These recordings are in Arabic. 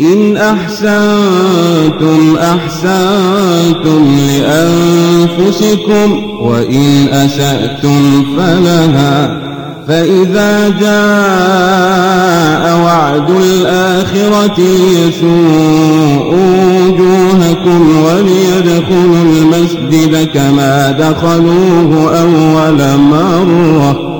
إن أحسنتم أحسنتم لأنفسكم وإن أسأتم فلها فإذا جاء وعد الآخرة يسوء وجوهكم وليدخلوا المسجد كما دخلوه أول مرة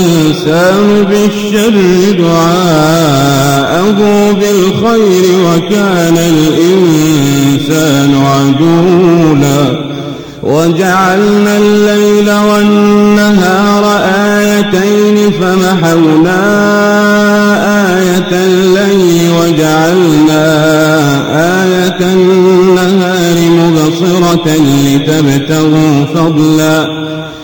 بالشر دعاءه بالخير وكان الإنسان عجولا وجعلنا الليل والنهار آيتين فمحونا آية الليل وجعلنا آية النهار مبصرة لتبتغوا فضلا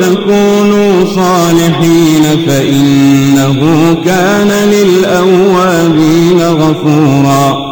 تكونوا صالحين فإنه كان للأوابين غفورا.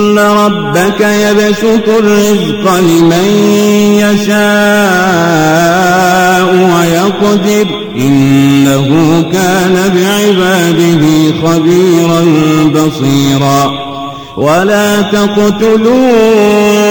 ربك يبسط الرزق لمن يشاء ويقدر إنه كان بعباده خبيرا بصيرا ولا تقتلوا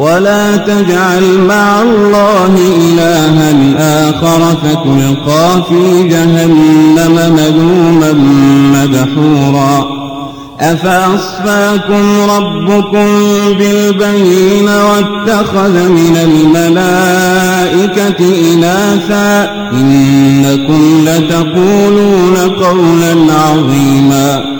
ولا تجعل مع الله إلها آخر فتلقى في جهنم مذوما مدحورا. أفأصفاكم ربكم بالبين واتخذ من الملائكة إناثا؟ إنكم لتقولون قولا عظيما.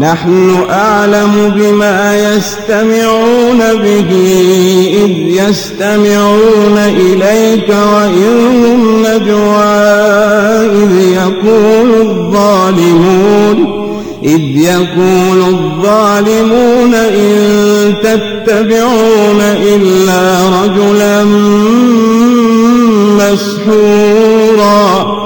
نحن أعلم بما يستمعون به إذ يستمعون إليك وإن هم نجوى إذ يقول الظالمون إذ يقول الظالمون إن تتبعون إلا رجلا مسحورا.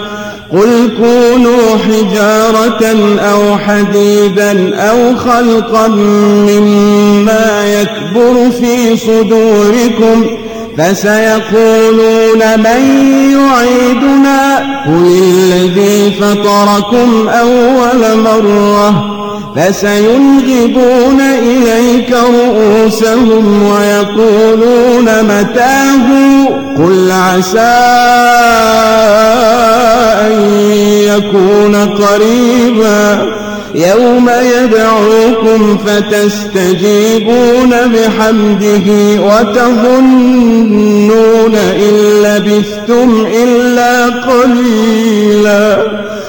قل كونوا حجارة أو حديدا أو خلقا مما يكبر في صدوركم فسيقولون من يعيدنا قل الذي فطركم أول مرة فسينغضون إليك رؤوسهم ويقولون متاه قل عسى أن يكون قريبا يوم يدعوكم فتستجيبون بحمده وتظنون إن لبثتم إلا قليلا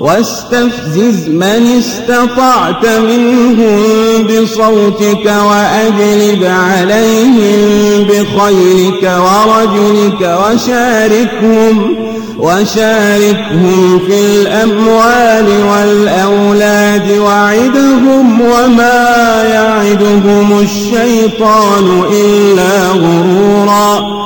واستفزز من استطعت منهم بصوتك وأجلب عليهم بخيرك ورجلك وشاركهم وشاركهم في الأموال والأولاد وعدهم وما يعدهم الشيطان إلا غرورا.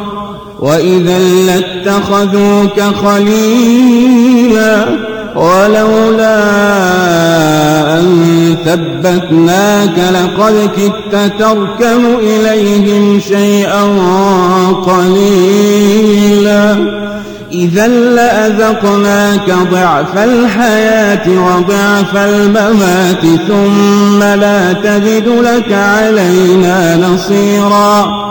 وإذا لاتخذوك خليلا ولولا أن ثبتناك لقد كدت تركن إليهم شيئا قليلا إذا لأذقناك ضعف الحياة وضعف الممات ثم لا تجد لك علينا نصيرا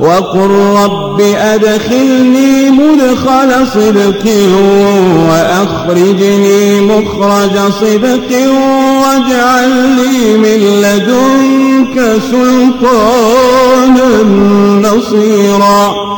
وقل رب أدخلني مدخل صدق وأخرجني مخرج صدق واجعل لي من لدنك سلطانا نصيرا.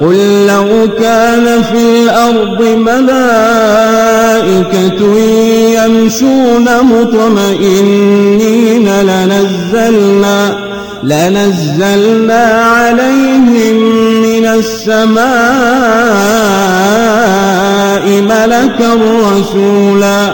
قل لو كان في الأرض ملائكة يمشون مطمئنين لنزلنا لنزلنا عليهم من السماء ملكا رسولا.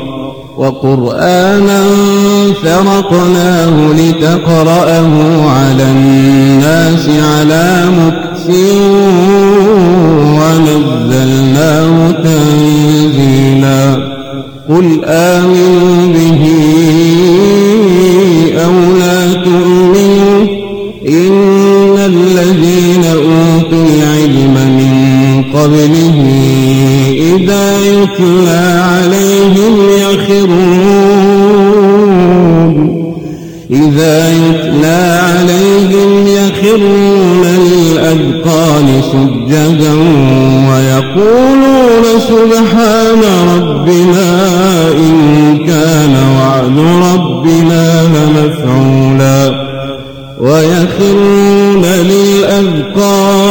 وقرآنا فرقناه لتقرأه على الناس على مكس ونزلناه تنزيلا. قل آمنوا به أو لا تؤمنوا إن الذين أوتوا العلم من قبله إذا يتلى عليهم يخرون. إذا يتلى عليهم يخرون للأذقان سجدا ويقولون سبحان ربنا إن كان وعد ربنا لمفعولا. ويخرون للأذقان